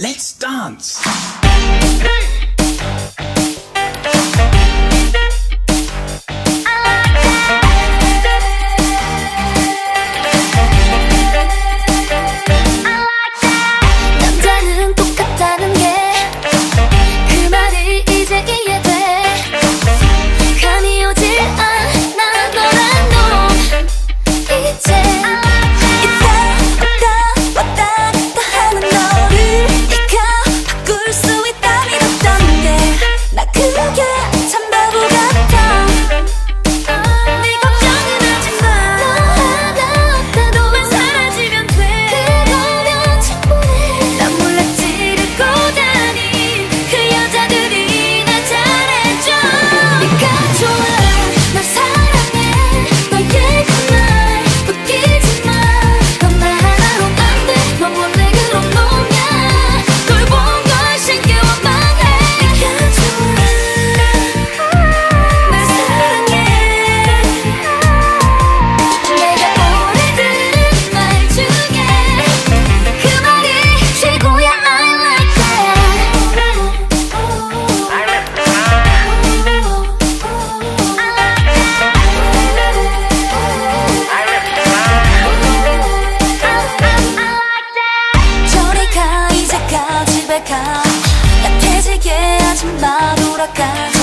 Let's dance. 마누라까지.